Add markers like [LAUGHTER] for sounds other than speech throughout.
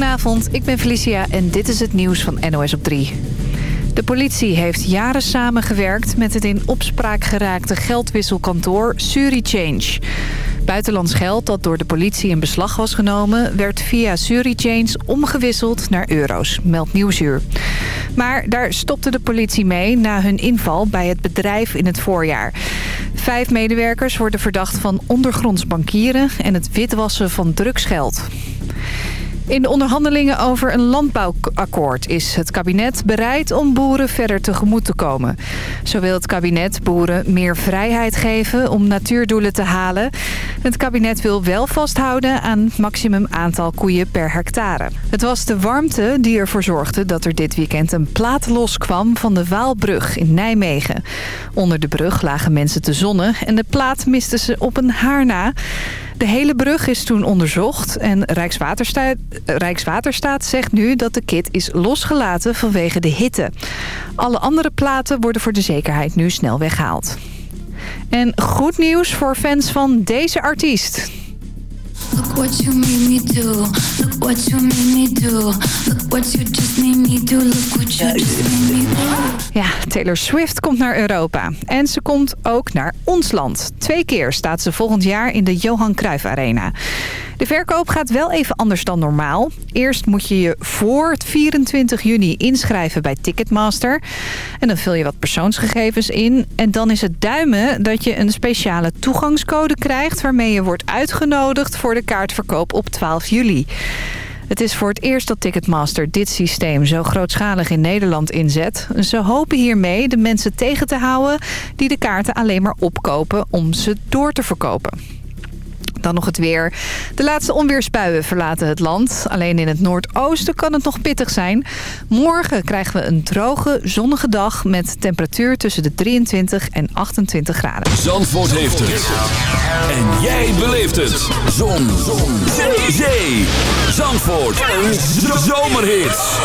Goedenavond, ik ben Felicia en dit is het nieuws van NOS op 3. De politie heeft jaren samengewerkt met het in opspraak geraakte geldwisselkantoor SuriChange. Buitenlands geld dat door de politie in beslag was genomen... werd via SuriChange omgewisseld naar euro's, meldt Nieuwsuur. Maar daar stopte de politie mee na hun inval bij het bedrijf in het voorjaar. Vijf medewerkers worden verdacht van ondergronds bankieren... en het witwassen van drugsgeld. In de onderhandelingen over een landbouwakkoord is het kabinet bereid om boeren verder tegemoet te komen. Zo wil het kabinet boeren meer vrijheid geven om natuurdoelen te halen. Het kabinet wil wel vasthouden aan het maximum aantal koeien per hectare. Het was de warmte die ervoor zorgde dat er dit weekend een plaat loskwam van de Waalbrug in Nijmegen. Onder de brug lagen mensen te zonnen en de plaat misten ze op een haar na. De hele brug is toen onderzocht en Rijkswaterstaat, Rijkswaterstaat zegt nu dat de kit is losgelaten vanwege de hitte. Alle andere platen worden voor de zekerheid nu snel weggehaald. En goed nieuws voor fans van deze artiest. Look what you made me do. Look what you made me do. Look what you just made me do. Look what you just me do. Ja, Taylor Swift komt naar Europa. En ze komt ook naar ons land. Twee keer staat ze volgend jaar in de Johan Cruijff Arena. De verkoop gaat wel even anders dan normaal. Eerst moet je je voor 24 juni inschrijven bij Ticketmaster. En dan vul je wat persoonsgegevens in. En dan is het duimen dat je een speciale toegangscode krijgt... waarmee je wordt uitgenodigd voor de kaartverkoop op 12 juli. Het is voor het eerst dat Ticketmaster dit systeem zo grootschalig in Nederland inzet. Ze hopen hiermee de mensen tegen te houden die de kaarten alleen maar opkopen om ze door te verkopen. Dan nog het weer. De laatste onweersbuien verlaten het land. Alleen in het noordoosten kan het nog pittig zijn. Morgen krijgen we een droge, zonnige dag... met temperatuur tussen de 23 en 28 graden. Zandvoort heeft het. En jij beleeft het. Zon. Zon. Zee. Zee. Zandvoort. Een zomerhit.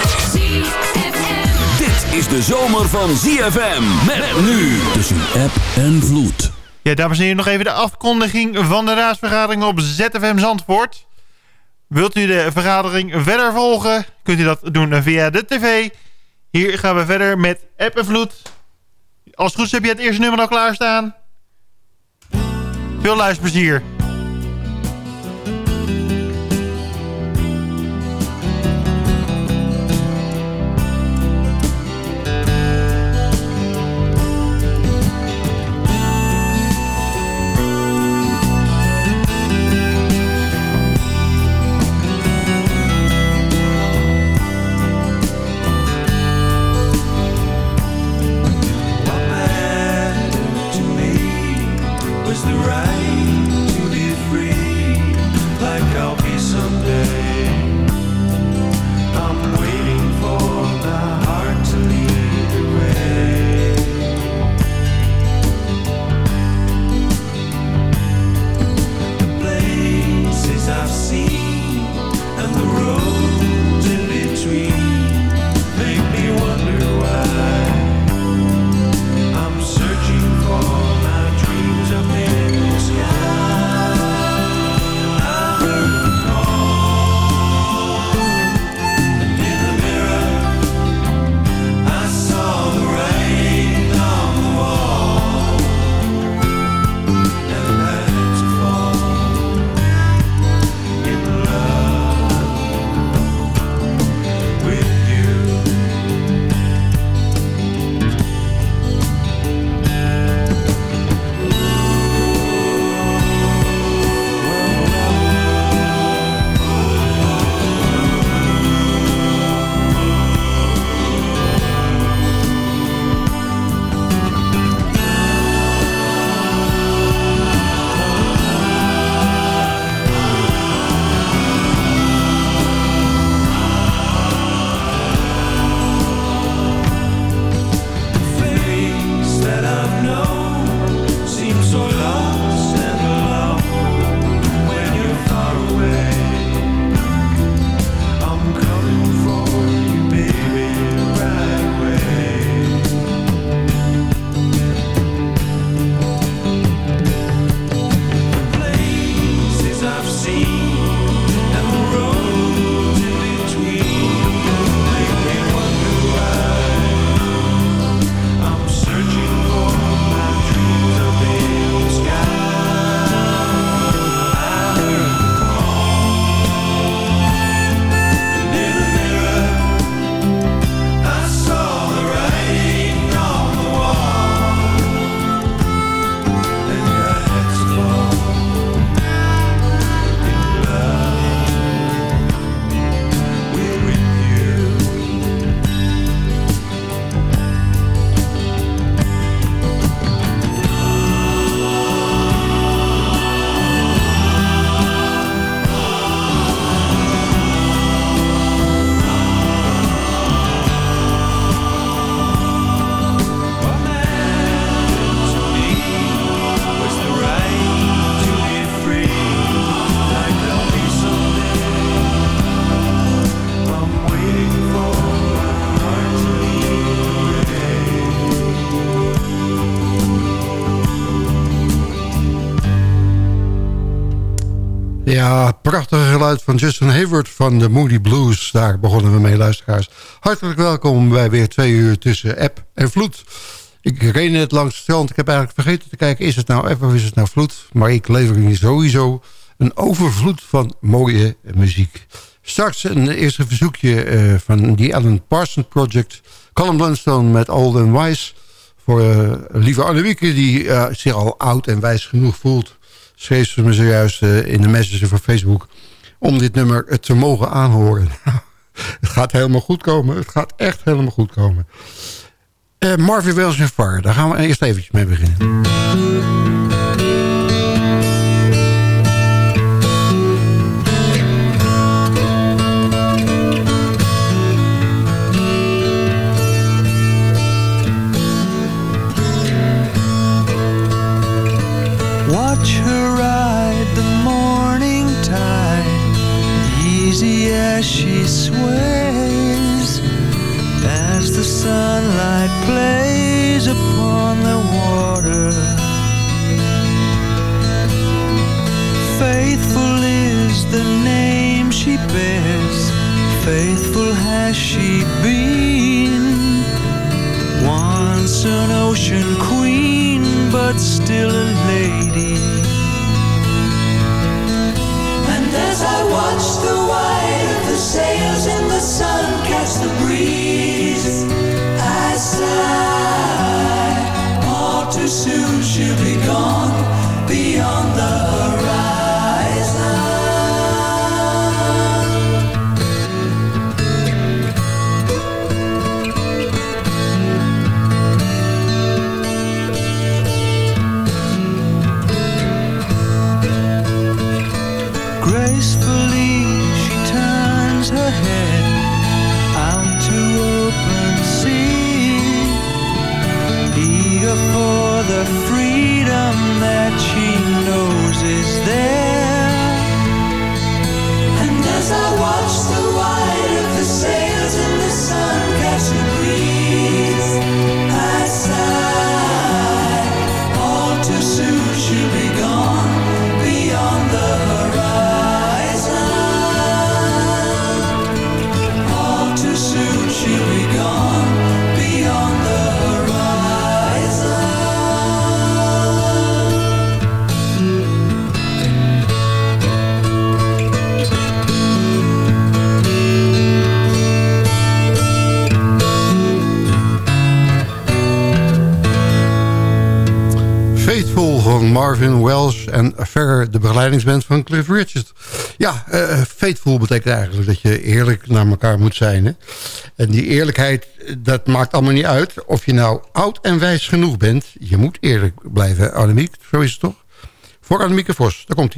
Dit is de zomer van ZFM. Met nu tussen app en vloed. Ja, dames en heren, nog even de afkondiging van de raadsvergadering op ZFM Zandvoort. Wilt u de vergadering verder volgen, kunt u dat doen via de tv. Hier gaan we verder met App en Vloed. Als het goed is heb je het eerste nummer al klaarstaan. Veel luisterplezier. Hayward van de Moody Blues. Daar begonnen we mee, luisteraars. Hartelijk welkom bij weer twee uur tussen app en vloed. Ik reed net langs het strand. Ik heb eigenlijk vergeten te kijken, is het nou app of is het nou vloed? Maar ik lever hier sowieso een overvloed van mooie muziek. Straks een eerste verzoekje uh, van die Alan Parsons Project. Colin Blunstone met Old and Wise. Voor uh, lieve Annemieke die uh, zich al oud en wijs genoeg voelt schreef ze me zojuist in de messenger van Facebook... om dit nummer te mogen aanhoren. [LAUGHS] het gaat helemaal goed komen. Het gaat echt helemaal goed komen. Uh, Marvin Wells en daar gaan we eerst eventjes mee beginnen. As she sways as the sunlight plays upon the water. Faithful is the name she bears, faithful has she been. Once an ocean queen, but still a lady. Sails in the sun catch the breeze. I sigh, all too soon she'll be gone van Marvin Wells en verder de begeleidingsband van Cliff Richard. Ja, uh, faithful betekent eigenlijk dat je eerlijk naar elkaar moet zijn. Hè? En die eerlijkheid, dat maakt allemaal niet uit. Of je nou oud en wijs genoeg bent. Je moet eerlijk blijven, Annemiek. Zo is het toch? Voor Annemieke Vos, daar komt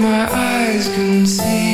my eyes can see.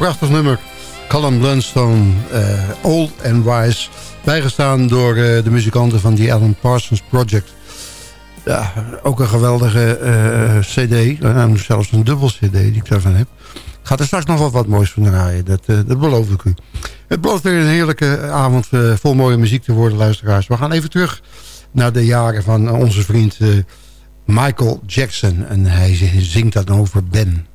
Prachtig nummer. Callum Blunstone, uh, Old and Wise. Bijgestaan door uh, de muzikanten van The Alan Parsons Project. Ja, ook een geweldige uh, cd. Zelfs een dubbel cd die ik daarvan heb. Ik ga er straks nog wel wat moois van draaien. Dat, dat beloof ik u. Het belooft weer een heerlijke avond vol mooie muziek te worden, luisteraars. We gaan even terug naar de jaren van onze vriend Michael Jackson. En hij zingt dan over Ben.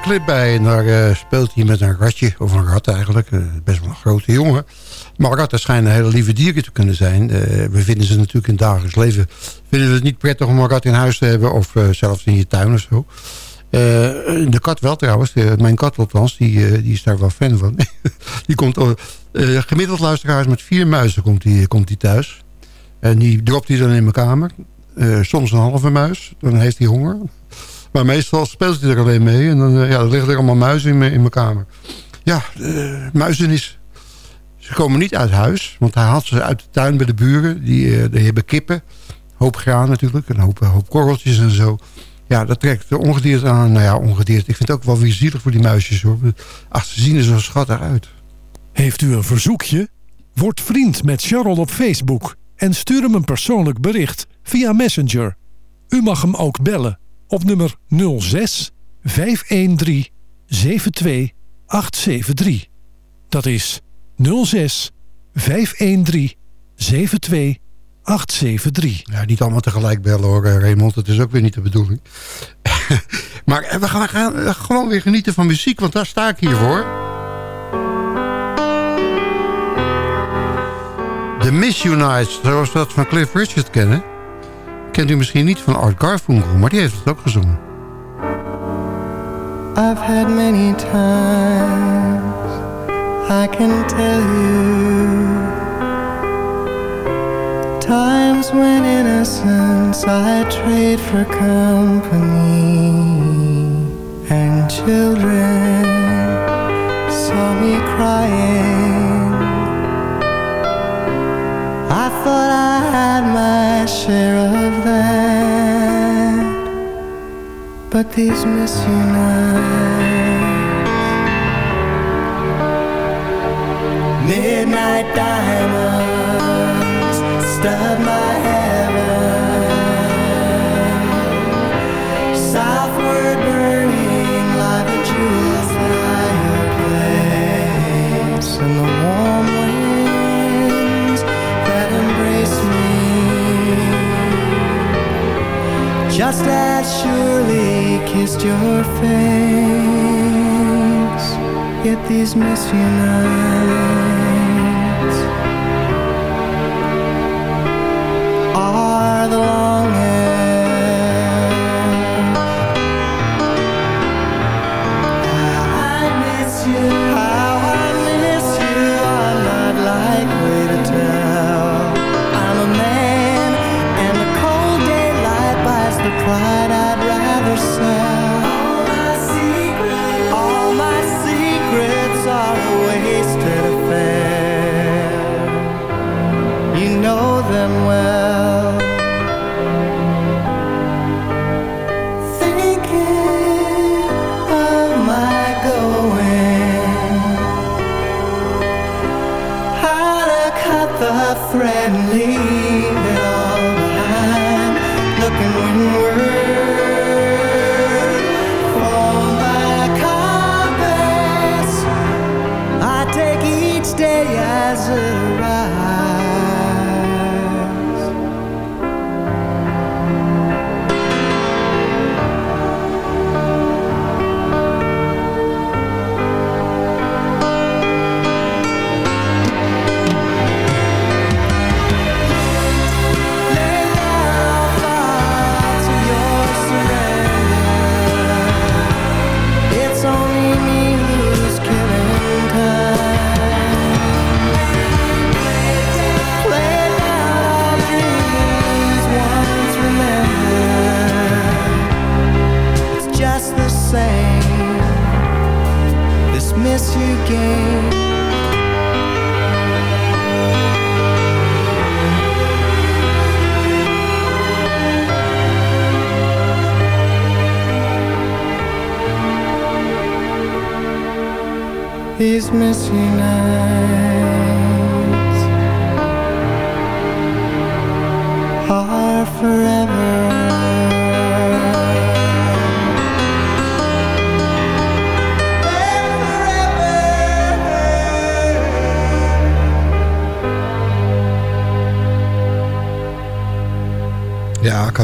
Clip bij. En daar uh, speelt hij met een ratje, of een rat eigenlijk. Uh, best wel een grote jongen. Maar ratten schijnen hele lieve dieren te kunnen zijn. Uh, we vinden ze natuurlijk in het dagelijks leven. Vinden we het niet prettig om een rat in huis te hebben. Of zelfs in je tuin of zo. de kat wel trouwens. mijn kat althans. Die, die is daar wel fan van. [LAUGHS] die komt gemiddeld luisteraars met vier muizen komt die, komt die thuis. En die dropt hij dan in mijn kamer. soms een halve muis. Dan heeft hij honger. Maar meestal speelt hij er alleen mee. En dan, uh, ja, liggen er allemaal muizen in, in mijn kamer. Ja, uh, muizenis. Ze komen niet uit huis, want hij haalt ze uit de tuin bij de buren. Die, die hebben kippen, hoop graan natuurlijk, een hoop, hoop korreltjes en zo. Ja, dat trekt ongedierte aan. Nou ja, ongedierte. Ik vind het ook wel weer zielig voor die muisjes hoor. Ach, ze zien er zo schattig uit. Heeft u een verzoekje? Word vriend met Charles op Facebook en stuur hem een persoonlijk bericht via Messenger. U mag hem ook bellen op nummer 06 513 72 873. Dat is 06 513 72 873. Ja, niet allemaal tegelijk bellen hoor, eh, Raymond. Dat is ook weer niet de bedoeling. [LAUGHS] maar we gaan, we gaan gewoon weer genieten van muziek, want daar sta ik hier voor. The Miss Nights, zoals we dat van Cliff Richard kennen. Kent u misschien niet van Art Garfunkel, maar die heeft het ook gezongen. I've had many times I can tell you Times when innocence I trade for company And children saw me crying But these miss you Midnight diamonds Stud my heaven. Southward burning like a jewel fireplace. And the warm winds that embrace me. Just as surely kissed your face Yet these miss you nights Are the longest the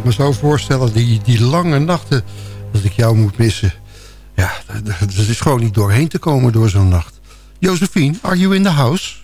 me zo voorstellen, die, die lange nachten dat ik jou moet missen. Ja, dat is gewoon niet doorheen te komen door zo'n nacht. Josephine, are you in the house?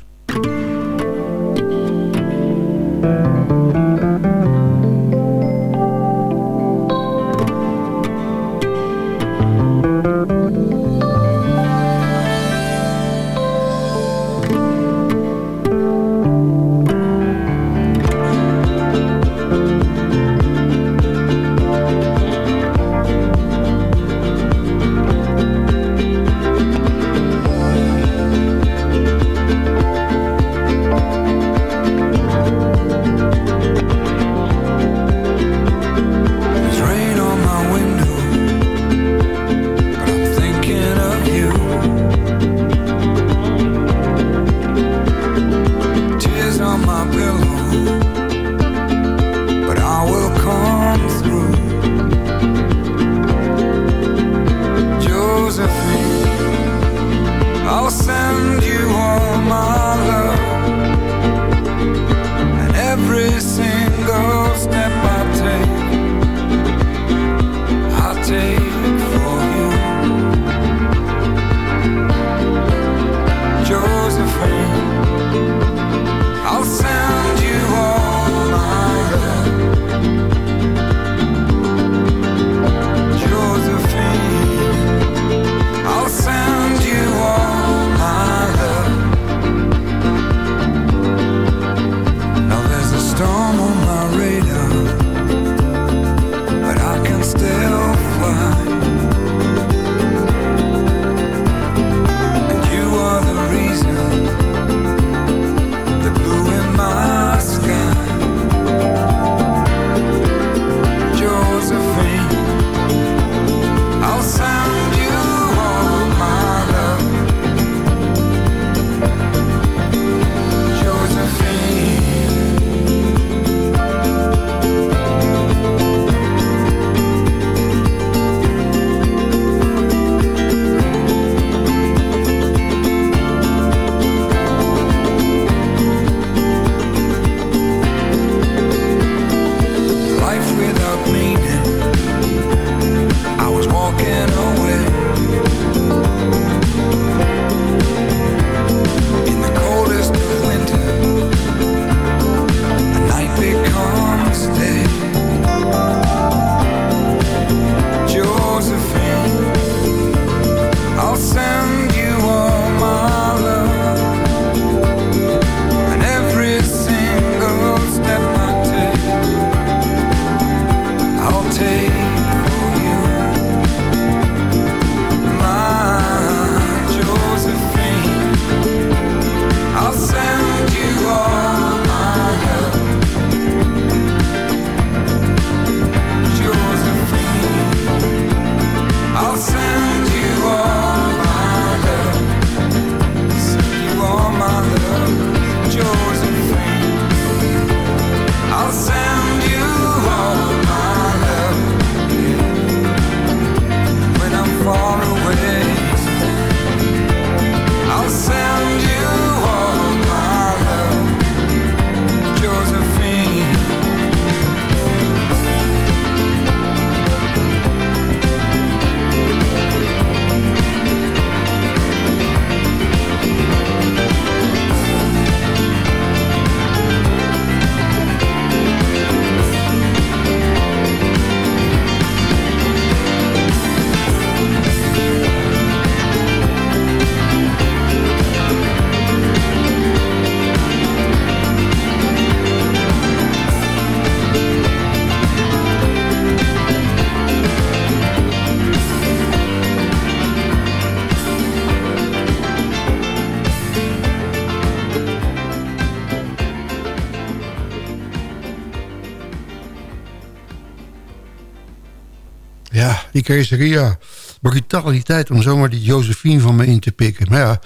die gigantische tijd om zomaar die Josephine van me in te pikken. Maar ja,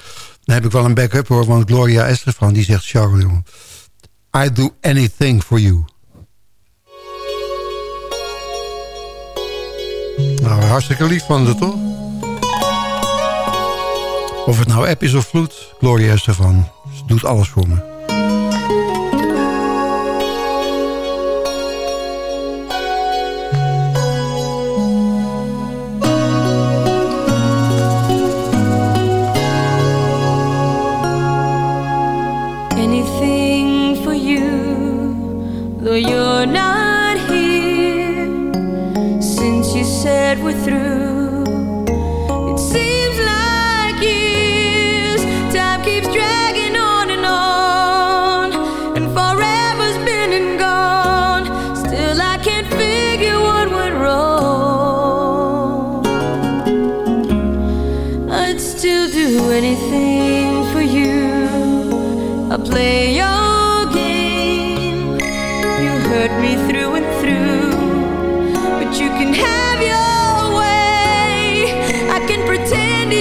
dan heb ik wel een backup hoor, want Gloria Estefan die zegt... Charlie, I do anything for you. Nou, hartstikke lief van ze, toch? Of het nou app is of vloed, Gloria Estefan. Ze doet alles voor me.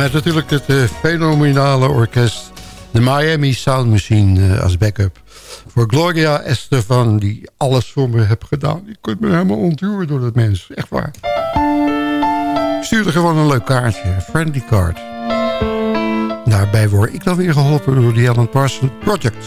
met natuurlijk het eh, fenomenale orkest... de Miami Sound Machine eh, als backup. Voor Gloria Estefan, die alles voor me heeft gedaan. Ik kunt me helemaal ontduwen door dat mens. Echt waar. Stuurde gewoon een leuk kaartje. Een friendly card. Daarbij word ik dan weer geholpen door de Alan Parsons Project.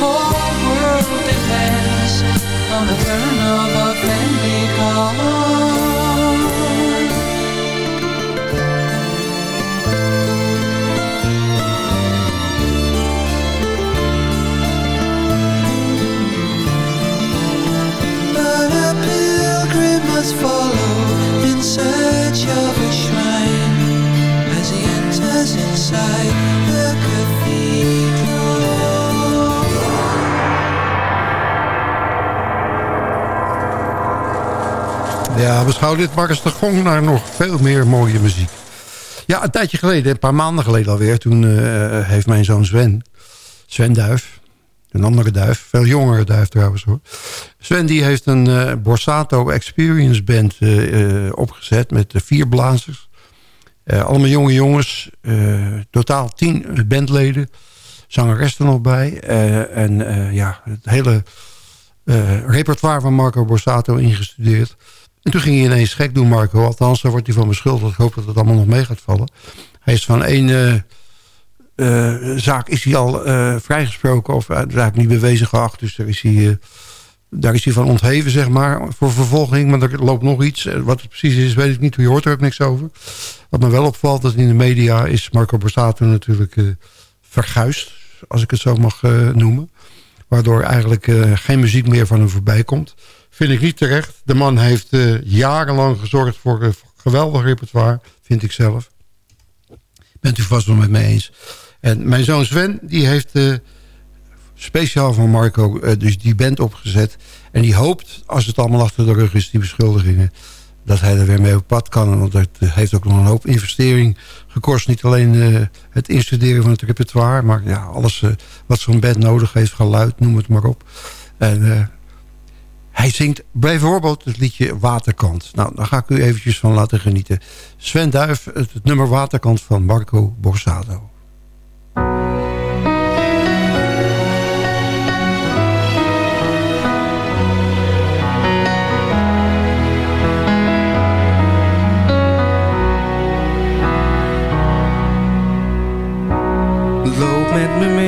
whole world depends on the turn of a friendly call. But a pilgrim must follow in search of Ja, beschouw dit Marcus de Gong naar nog veel meer mooie muziek. Ja, een tijdje geleden, een paar maanden geleden alweer... toen eh, heeft mijn zoon Sven, Svenduif een andere duif, veel jongere duif trouwens hoor... Sven die heeft een uh, Borsato Experience Band eh, opgezet... met vier blazers. allemaal jonge jongens, totaal tien bandleden... zangeres er nog bij. en ja, het hele repertoire van Marco Borsato ingestudeerd... En toen ging hij ineens gek doen, Marco. Althans, daar wordt hij van beschuldigd. Ik hoop dat het allemaal nog mee gaat vallen. Hij is van één eh, eh, zaak is hij al eh, vrijgesproken. Of eigenlijk niet bewezen geacht. Dus daar is, hij, daar is hij van ontheven, zeg maar. Voor vervolging. Maar er loopt nog iets. Wat het precies is, weet ik niet. Je hoort er ook niks over. Wat me wel opvalt, dat in de media is Marco Borsato natuurlijk verguisd. Als ik het zo mag noemen. Waardoor eigenlijk geen muziek meer van hem voorbij komt. Vind ik niet terecht. De man heeft eh, jarenlang gezorgd voor een geweldig repertoire. Vind ik zelf. Bent u vast wel met me eens. En mijn zoon Sven, die heeft eh, speciaal van Marco eh, dus die band opgezet. En die hoopt, als het allemaal achter de rug is, die beschuldigingen... dat hij er weer mee op pad kan. Want dat eh, heeft ook nog een hoop investering gekost. Niet alleen eh, het instuderen van het repertoire... maar ja, alles eh, wat zo'n band nodig heeft, geluid, noem het maar op. En eh, hij zingt bijvoorbeeld het liedje Waterkant. Nou, daar ga ik u eventjes van laten genieten. Sven Duif, het, nummer Waterkant van Marco Borsato. Loop met me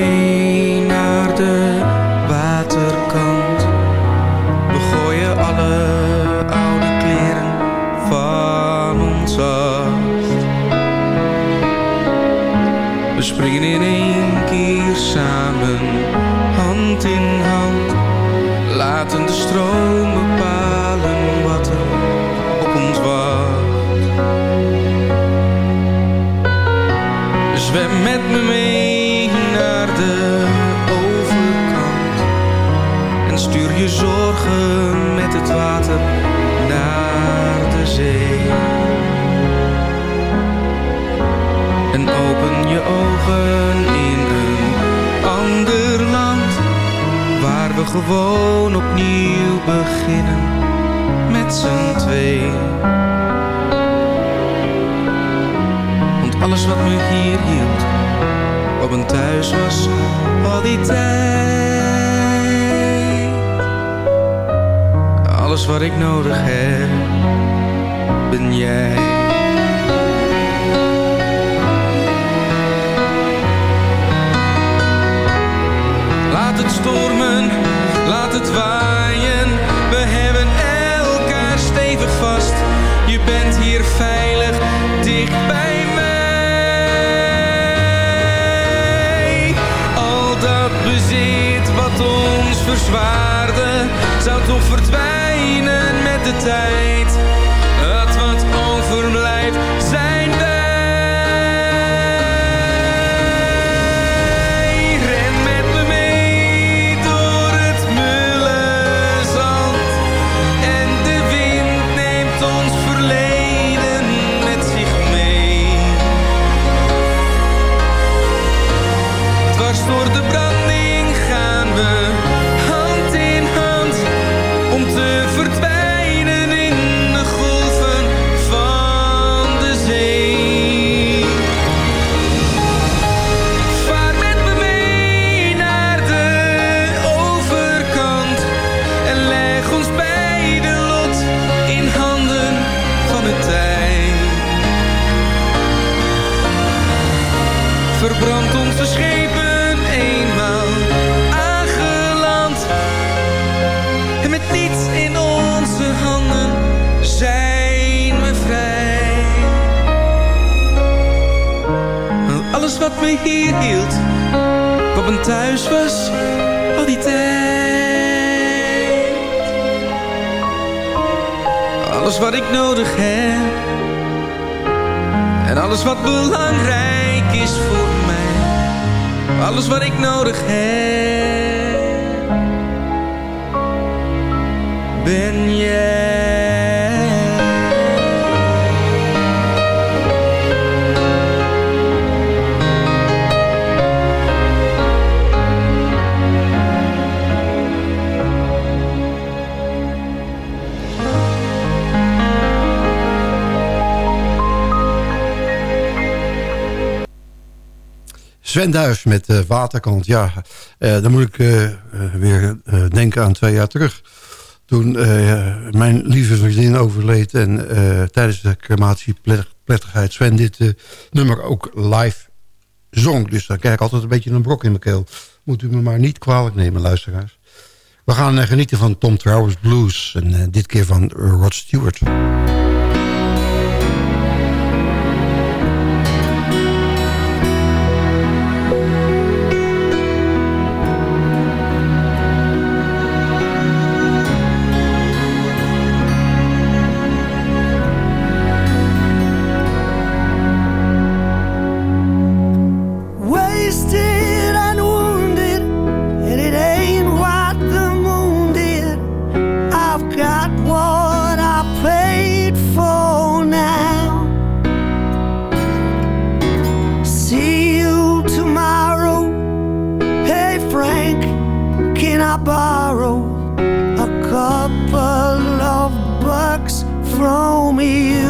We springen in één keer samen, hand in hand. Laten de stroom bepalen wat er op ons wacht. Zwem met me mee naar de overkant En stuur je zorgen met het water naar de zee gewoon opnieuw beginnen met z'n twee Want alles wat me hier hield Op een thuis was al die tijd. Alles wat ik nodig heb Ben jij. Laat het stormen, laat het waaien. We hebben elkaar stevig vast. Je bent hier veilig, dicht bij mij. Al dat bezit wat ons verzwaarde Zou toch verdwijnen met de tijd wat me hier hield, wat mijn thuis was, al die tijd. Alles wat ik nodig heb, en alles wat belangrijk is voor mij. Alles wat ik nodig heb, ben jij. Sven Duis met uh, Waterkant. Ja, uh, dan moet ik uh, weer denken aan twee jaar terug. Toen mijn lieve vriendin overleed... en tijdens de crematieplechtigheid Sven dit nummer ook live zong. Dus dan krijg ik altijd een beetje een brok in mijn keel. Moet u me maar niet kwalijk nemen, luisteraars. We gaan genieten van Tom Towers Blues. En dit keer van Rod Stewart. I borrow a couple of bucks from you?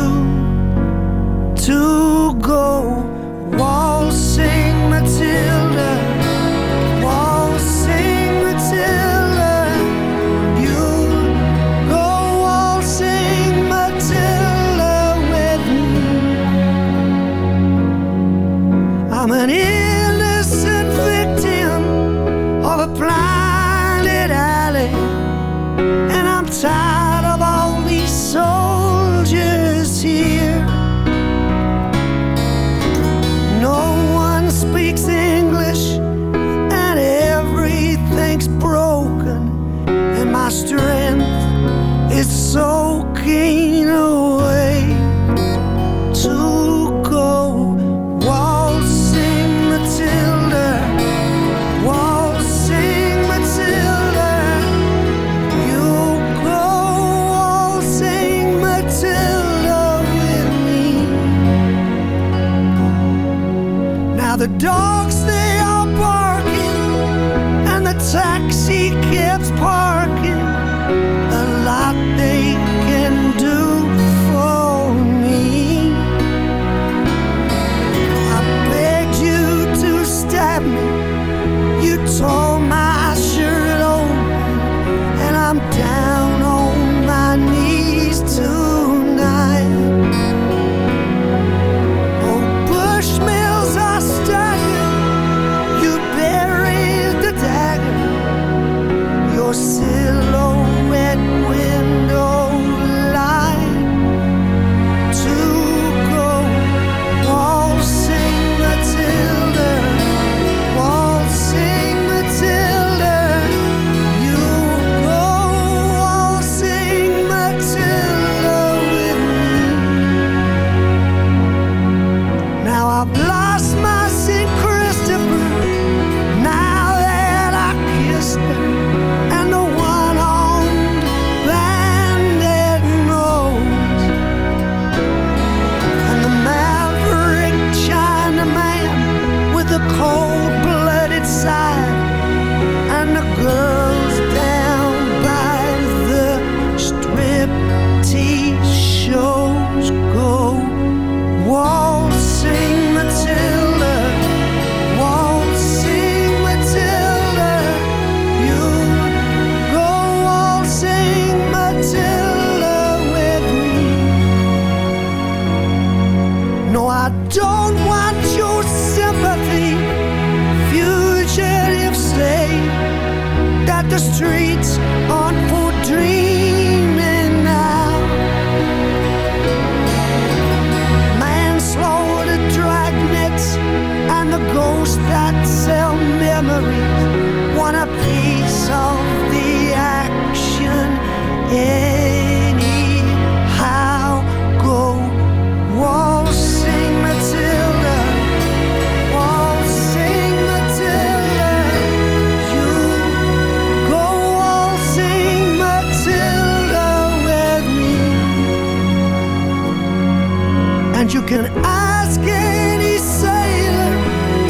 You can ask any sailor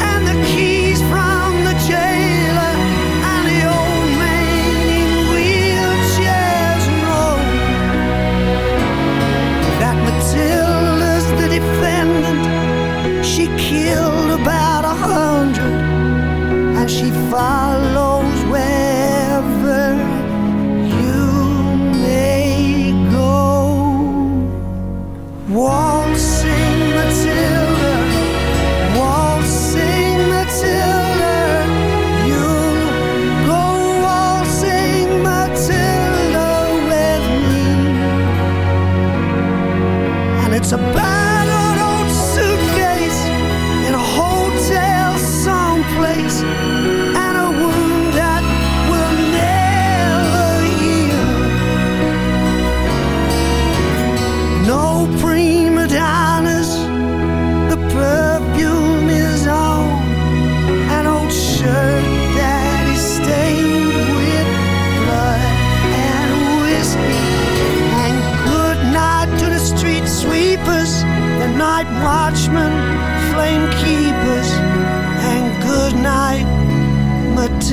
And the keys from the jailer And the old man in wheelchairs know That Matilda's the defendant. She killed about a hundred And she followed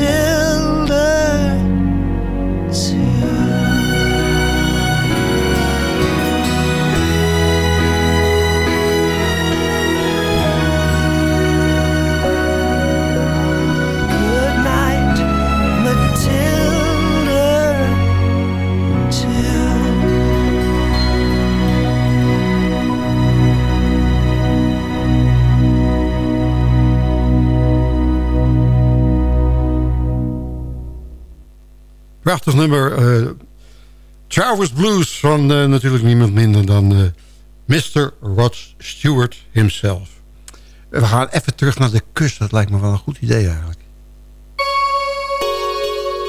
Yeah. Prachtig nummer. Towers Blues van eh, natuurlijk niemand minder dan eh, Mr. Rod Stewart himself. We gaan even terug naar de kust. Dat lijkt me wel een goed idee eigenlijk.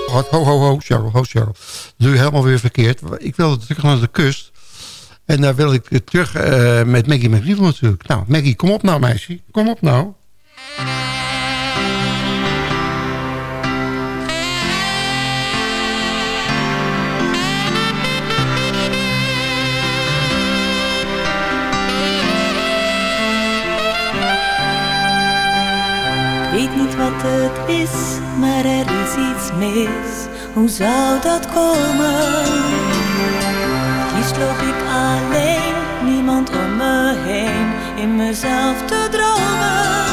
Ho, ho, ho, Cheryl, ho, Cheryl. Je helemaal weer verkeerd. Ik wil terug naar de kust. En daar wil ik terug met Maggie McNeil natuurlijk. Nou, Maggie, kom op nou, meisje. Kom op nou. Weet niet wat het is, maar er is iets mis. Hoe zou dat komen? Liefst loop ik alleen, niemand om me heen, in mezelf te dromen.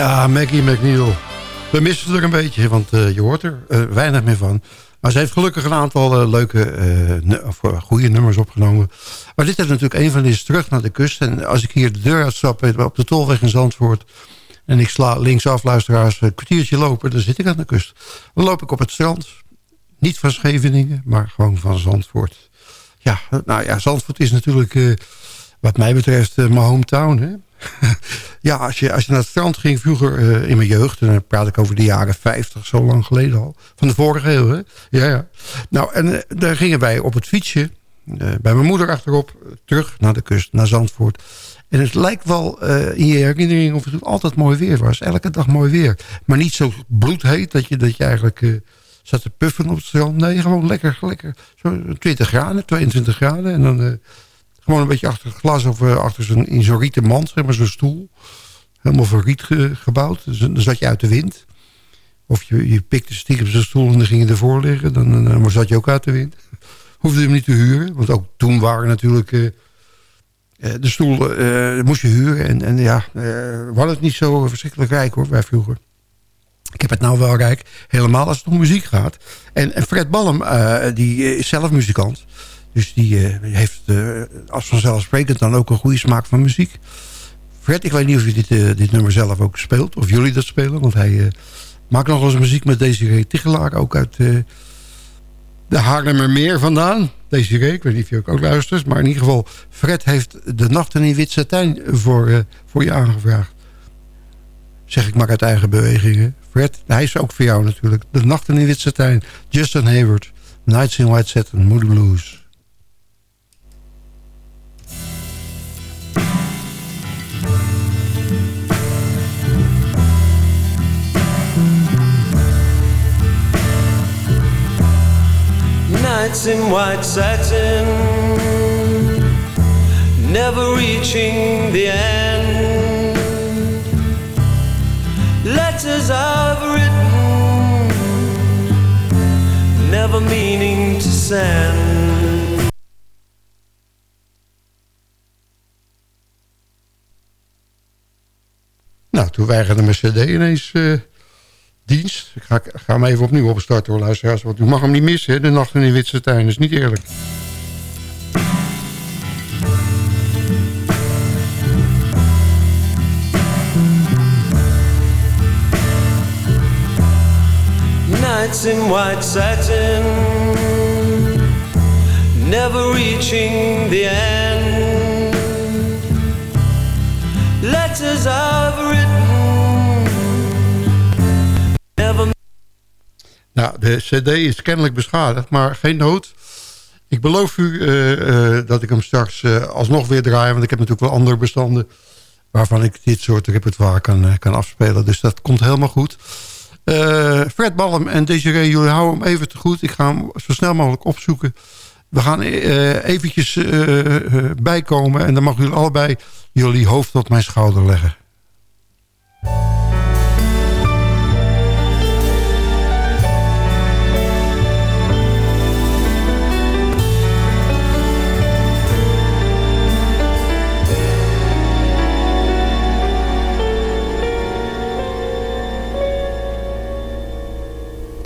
Ja, Maggie McNeil. We missen er een beetje, want uh, je hoort er uh, weinig meer van. Maar ze heeft gelukkig een aantal uh, leuke, of, goede nummers opgenomen. Maar dit is natuurlijk een van die is terug naar de kust. En als ik hier de deur uitstap op de Tolweg in Zandvoort... en ik sla linksaf, luisteraars, een kwartiertje lopen... dan zit ik aan de kust. Dan loop ik op het strand. Niet van Scheveningen, maar gewoon van Zandvoort. Ja, nou ja, Zandvoort is natuurlijk, wat mij betreft, mijn hometown, hè? [LAUGHS] ja, als je, als je naar het strand ging vroeger uh, in mijn jeugd... en dan praat ik over de jaren 50, zo lang geleden al. Van de vorige eeuw, hè? Ja, ja. Nou, en uh, daar gingen wij op het fietsje... Uh, bij mijn moeder achterop, terug naar de kust, naar Zandvoort. En het lijkt wel in je herinnering of het altijd mooi weer was. Elke dag mooi weer. Maar niet zo bloedheet dat je, dat je eigenlijk zat te puffen op het strand. Nee, gewoon lekker, lekker. Zo 20 graden, 22 graden. En dan gewoon een beetje achter het glas of uh, achter zo'n, in zo'n rieten mand, zeg maar, zo'n stoel. Helemaal van riet gebouwd. Dus dan zat je uit de wind. Of je, je pikte stiekem zo'n stoel en dan ging je ervoor liggen. Dan, dan, zat je ook uit de wind. [LAUGHS] Hoefde hem niet te huren. Want ook toen waren natuurlijk... Uh, de stoel moest je huren. En, en ja, we hadden het niet zo verschrikkelijk rijk hoor, wij vroeger. Ik heb het nou wel rijk, helemaal als het om muziek gaat. En, en Fred Ballem, die is zelf muzikant. Dus die uh, heeft uh, als vanzelfsprekend dan ook een goede smaak van muziek. Fred, ik weet niet of je dit, uh, dit nummer zelf ook speelt. Of jullie dat spelen. Want hij maakt nog eens muziek met Desiree Tichelaar. Ook uit de Haarlemmermeer vandaan. Desiree, ik weet niet of je ook, ook luistert. Maar in ieder geval, Fred heeft de Nachten in Wit Satijn voor, voor je aangevraagd. Zeg ik maar uit eigen bewegingen. Fred, hij is ook voor jou natuurlijk. De Nachten in Wit Satijn. Justin Hayward. Nights in White Satin. Moody Blues. Nights in white satin, never reaching the end. Letters I've written, never meaning to send. Nou, toen weigerde mijn cd ineens uh, dienst. Ik ga, ga hem even opnieuw opstarten hoor, luisteraars. Want u mag hem niet missen, hè? de nacht in de Witse tuin. Is niet eerlijk. Nights in white satin Never reaching the end cd is kennelijk beschadigd, maar geen nood. Ik beloof u uh, uh, dat ik hem straks uh, alsnog weer draai. Want ik heb natuurlijk wel andere bestanden... waarvan ik dit soort repertoire kan, kan afspelen. Dus dat komt helemaal goed. Fred Ballem en Desiree, jullie houden hem even te goed. Ik ga hem zo snel mogelijk opzoeken. We gaan eventjes bijkomen... en dan mag jullie allebei jullie hoofd op mijn schouder leggen.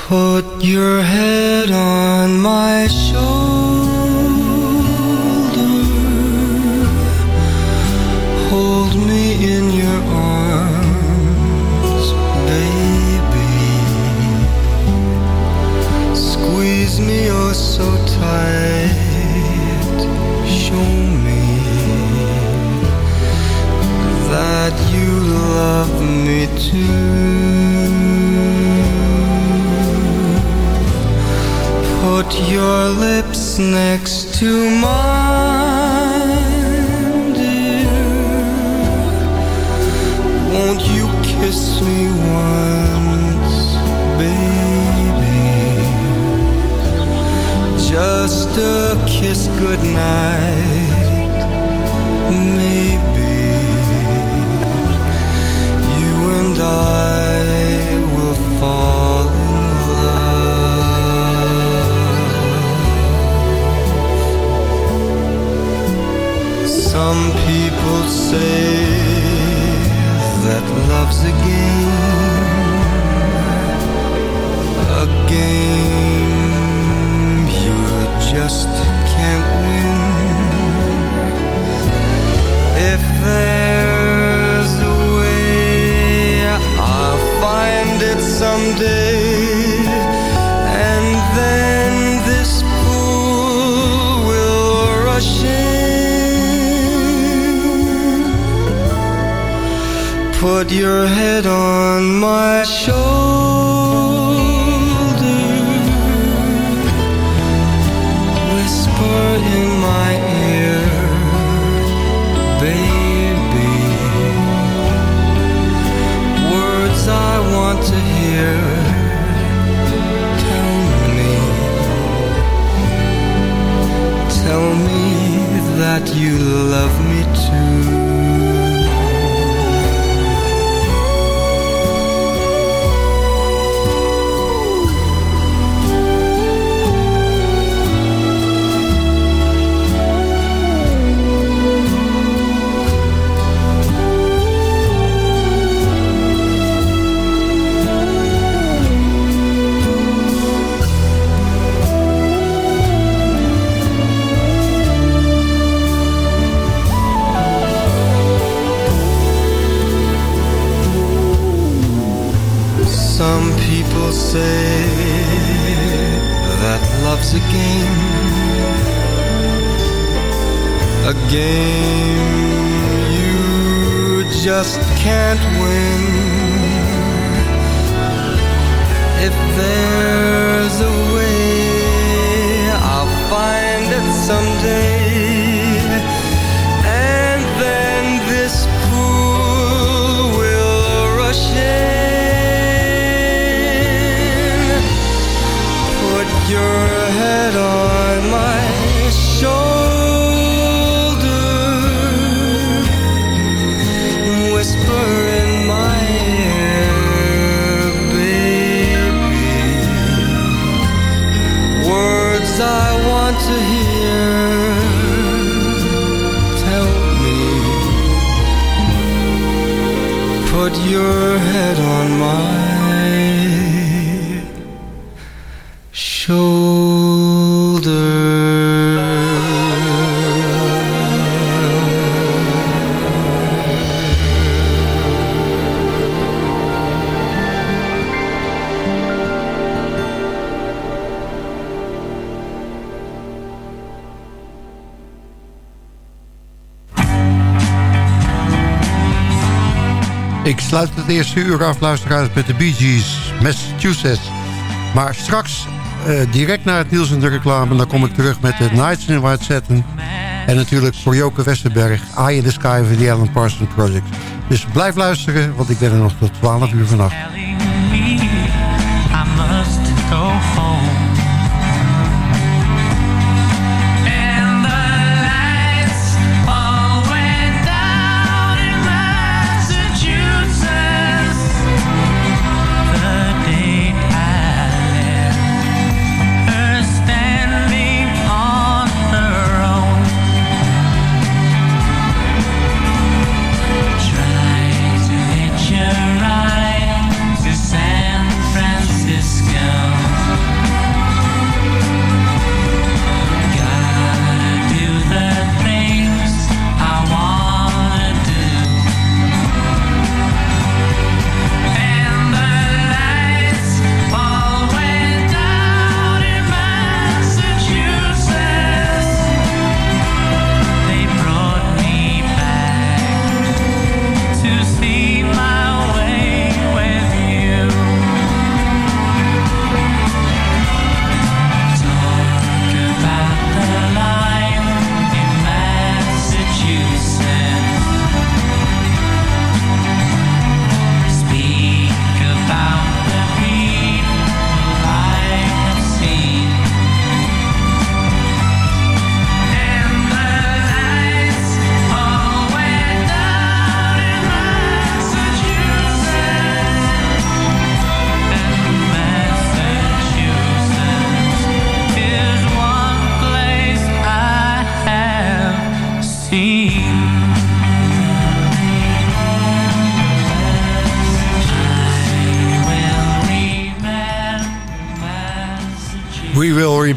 Put your head on my shoulder. Hold me in your arms, baby. Squeeze me oh so tight. Show me that you love me too. Put your lips next to mine, dear. Won't you kiss me once, baby? Just a kiss goodnight, maybe. You and I game you just can't win. If there's a your head on my shoulder. sluiten het eerste uur af, luisteraars, met de Bee Gees, Massachusetts. Maar straks, eh, direct na het nieuws en de reclame, dan kom ik terug met de Nights in White Satin. En natuurlijk voor Joke Westerberg, Eye in the Sky van the Alan Parsons Project. Dus blijf luisteren, want ik ben er nog tot 12 uur vannacht.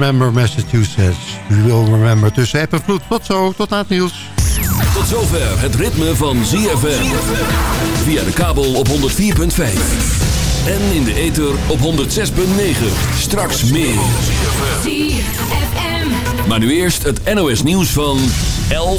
Remember Massachusetts. You will remember tussen app en vloed. Tot zo, tot na het nieuws. Tot zover het ritme van ZFM. Via de kabel op 104.5. En in de ether op 106.9. Straks meer. Maar nu eerst het NOS nieuws van 11.